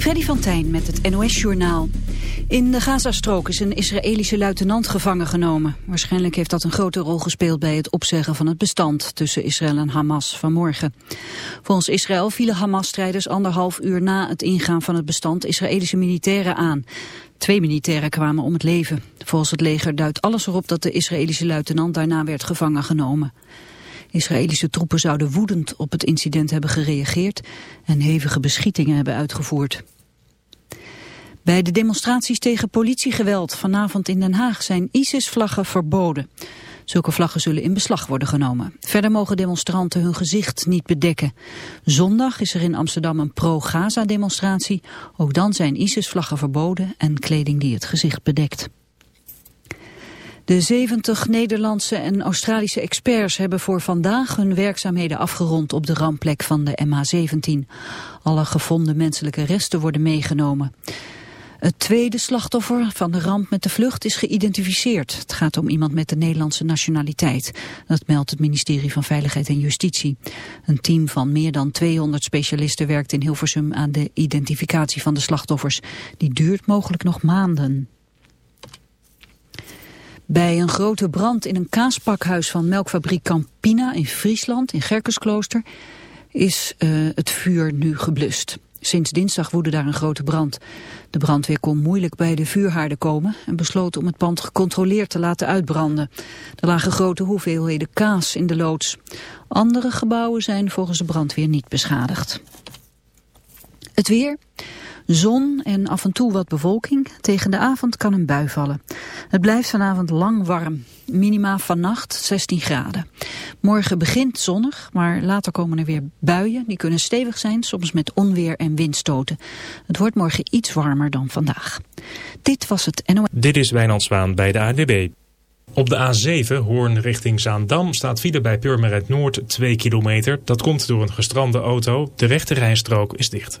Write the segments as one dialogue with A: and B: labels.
A: Freddy van Tijn met het NOS-journaal. In de Gazastrook is een Israëlische luitenant gevangen genomen. Waarschijnlijk heeft dat een grote rol gespeeld bij het opzeggen van het bestand tussen Israël en Hamas vanmorgen. Volgens Israël vielen Hamas-strijders anderhalf uur na het ingaan van het bestand Israëlische militairen aan. Twee militairen kwamen om het leven. Volgens het leger duidt alles erop dat de Israëlische luitenant daarna werd gevangen genomen. Israëlische troepen zouden woedend op het incident hebben gereageerd en hevige beschietingen hebben uitgevoerd. Bij de demonstraties tegen politiegeweld vanavond in Den Haag zijn ISIS-vlaggen verboden. Zulke vlaggen zullen in beslag worden genomen. Verder mogen demonstranten hun gezicht niet bedekken. Zondag is er in Amsterdam een pro-Gaza-demonstratie. Ook dan zijn ISIS-vlaggen verboden en kleding die het gezicht bedekt. De 70 Nederlandse en Australische experts hebben voor vandaag hun werkzaamheden afgerond op de rampplek van de MH17. Alle gevonden menselijke resten worden meegenomen. Het tweede slachtoffer van de ramp met de vlucht is geïdentificeerd. Het gaat om iemand met de Nederlandse nationaliteit. Dat meldt het ministerie van Veiligheid en Justitie. Een team van meer dan 200 specialisten werkt in Hilversum aan de identificatie van de slachtoffers. Die duurt mogelijk nog maanden. Bij een grote brand in een kaaspakhuis van melkfabriek Campina in Friesland, in Gerkesklooster, is uh, het vuur nu geblust. Sinds dinsdag woedde daar een grote brand. De brandweer kon moeilijk bij de vuurhaarden komen en besloot om het pand gecontroleerd te laten uitbranden. Er lagen grote hoeveelheden kaas in de loods. Andere gebouwen zijn volgens de brandweer niet beschadigd. Het weer. Zon en af en toe wat bewolking. Tegen de avond kan een bui vallen. Het blijft vanavond lang warm. Minima vannacht 16 graden. Morgen begint zonnig, maar later komen er weer buien. Die kunnen stevig zijn, soms met onweer en windstoten. Het wordt morgen iets warmer dan vandaag. Dit was het NOS.
B: Dit is Wijnand Zwaan bij de ADB. Op de A7, Hoorn richting Zaandam, staat file bij Purmerend Noord 2 kilometer. Dat komt door een gestrande auto. De rechte rijstrook is dicht.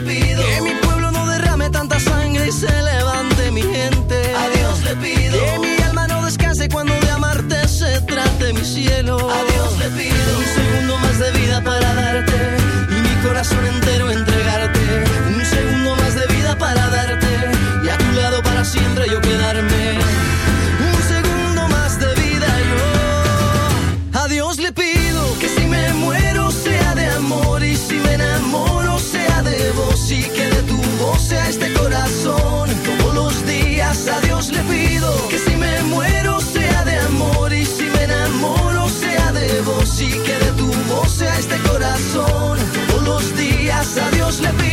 C: be a Dios le pido.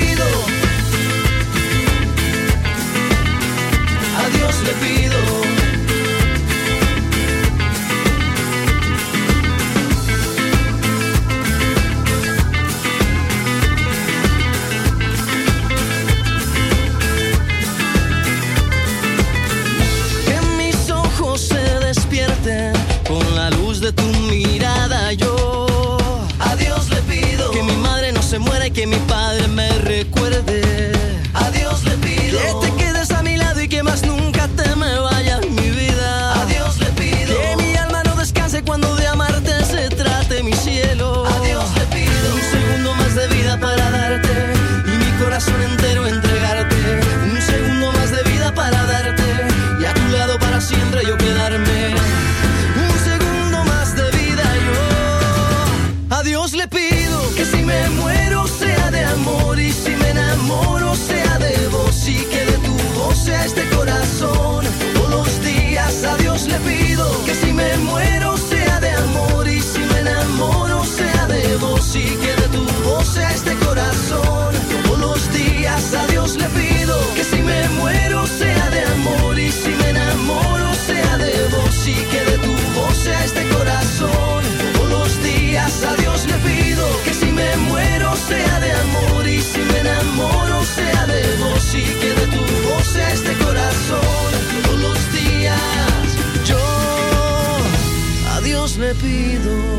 D: olvido.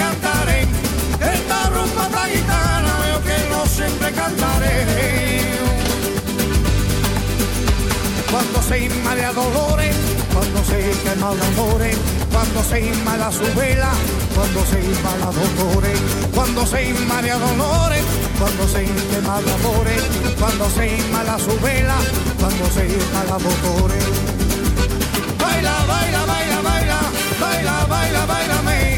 E: cantaré. Cuando se inma de dolores, cuando se quema el amor, cuando se inma la su vela, cuando se inma la dolores, cuando se inma de dolores, cuando se quema el amor, cuando se inma la su vela, cuando se inma dolores. Baila, baila, baila, baila, baila, baila, baila, me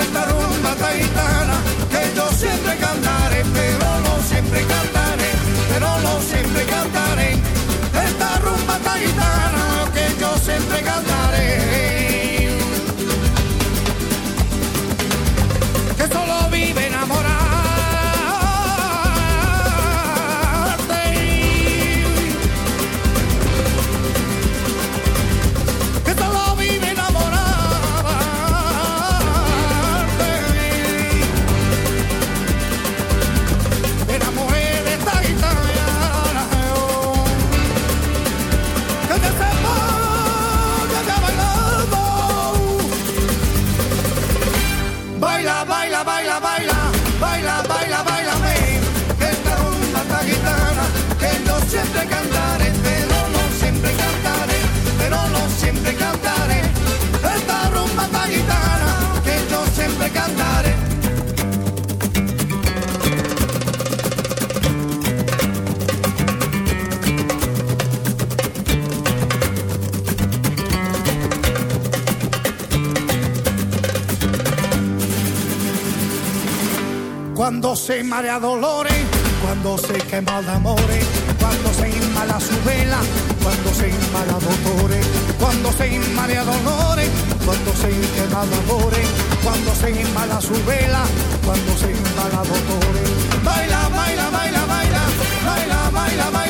E: esta rumba taitana que yo siempre cantaré siempre cantaré, pero no siempre cantaré. Esta rumba taitana que yo siempre cantaré. Se marea dolores, cuando se quema de amores, cuando se inmala su vela, cuando se inmala dolores, cuando se inmala dolores, cuando se quema de amores, cuando se inmala su vela, cuando se inmala dolores. Baila, baila, baila, baila, baila, baila, baila,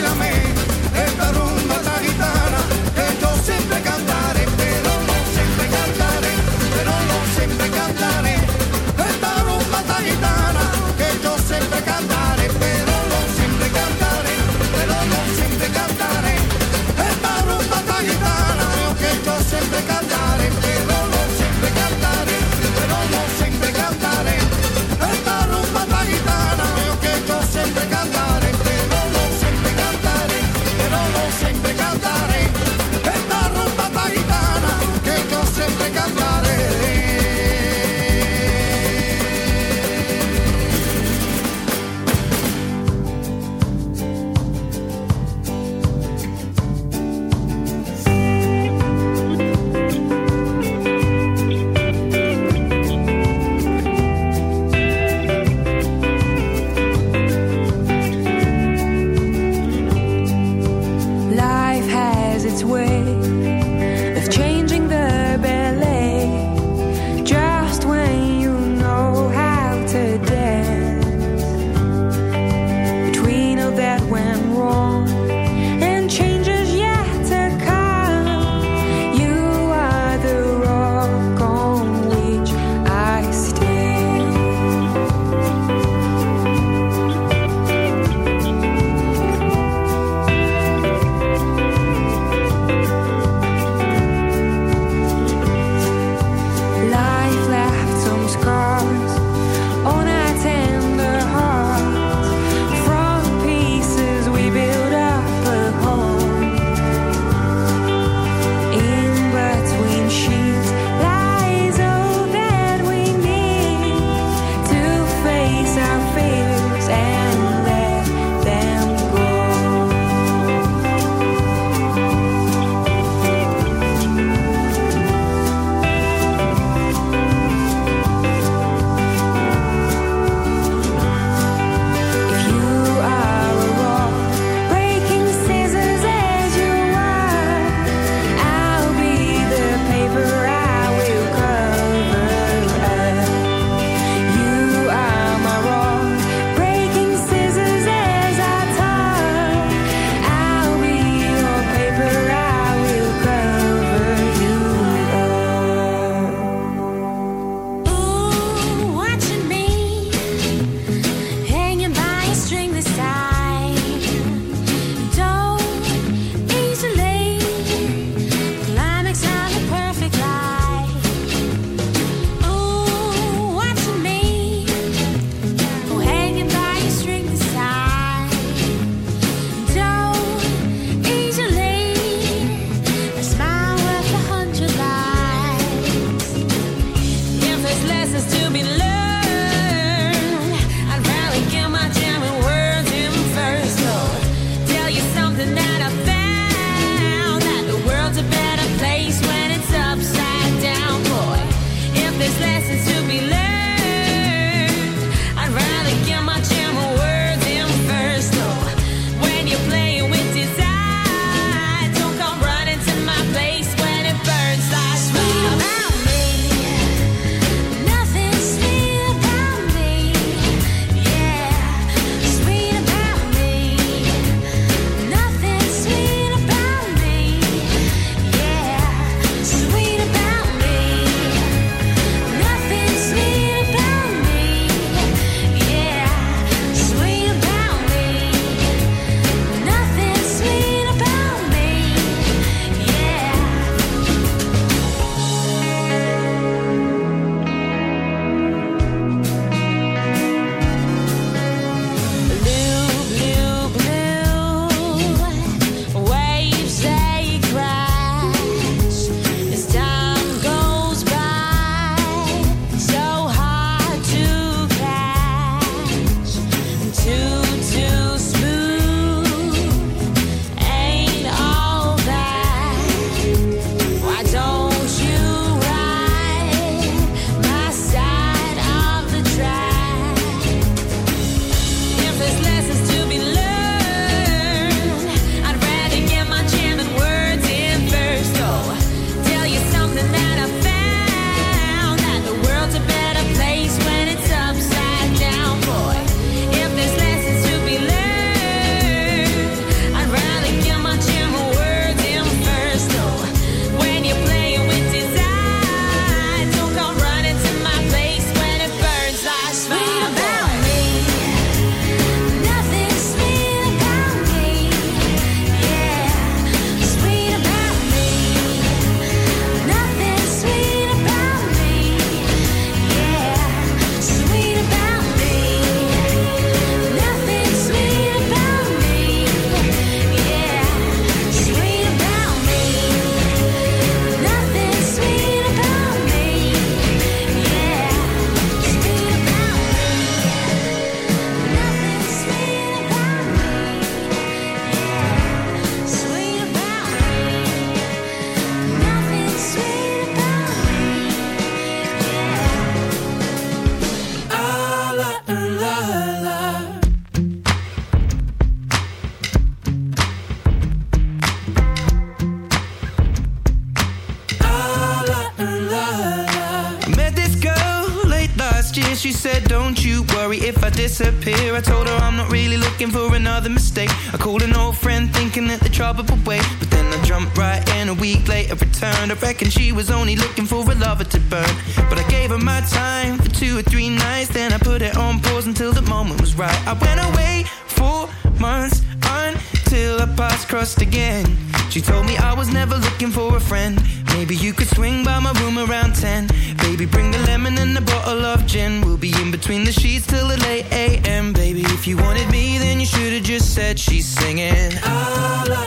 F: bed, she's singing.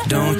F: Don't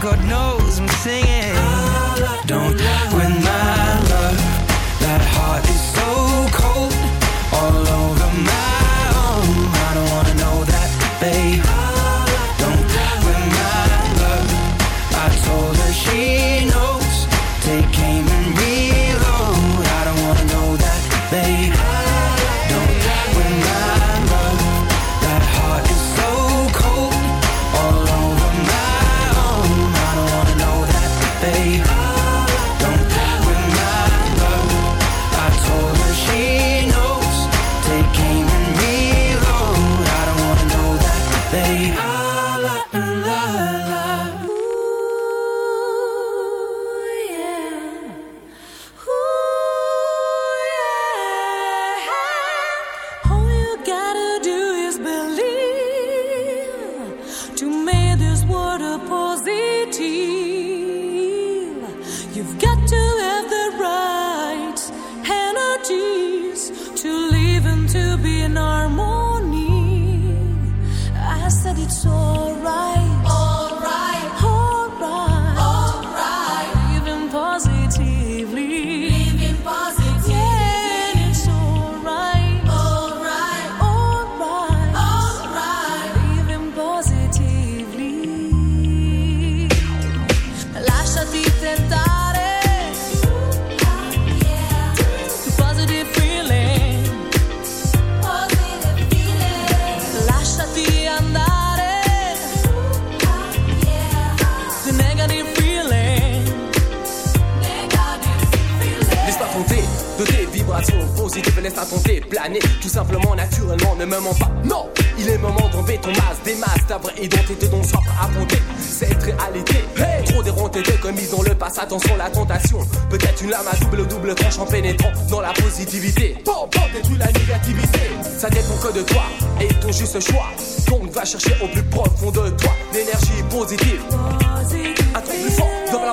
F: God knows I'm singing. Don't win my love. That heart is
G: vibrations positives, laisse-toi compter, planer, tout simplement, naturellement, ne me mens pas. Non, il est moment d'enlever ton masque, des masques, ta vraie identité dont soif à monter. Cette réalité, hey, trop déronté, commise dans le passé, attention la tentation. Peut-être une lame à double double tranche en pénétrant dans la positivité. Bon, bon, détruis la négativité. Ça dépend que de toi et ton juste choix. Donc va chercher au plus profond de toi l'énergie positive. Un truc plus fort dans la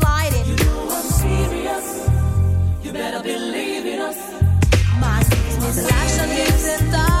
H: business.
I: Lasciati tentare. Positive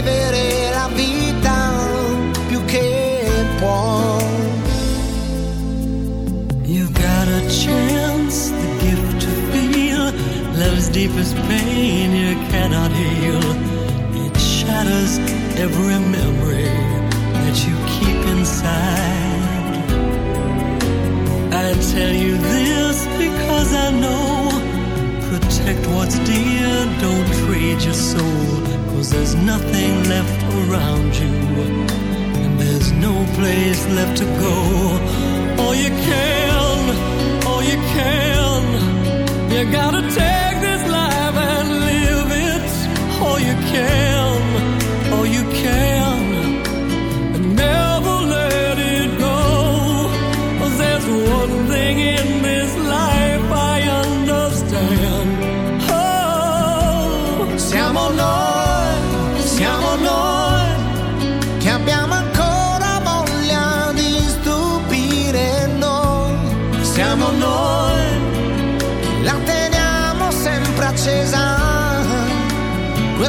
J: vivere la vita più che può.
K: You've got a chance, the gift to feel love's deepest pain you cannot heal. It shatters every memory that you keep inside. I tell you this because I know. Protect what's dear, don't trade your soul knows there's nothing left around you, and there's no place left to go. All you can, all you can, you gotta take this life and live it. All you can.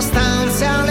L: circostanze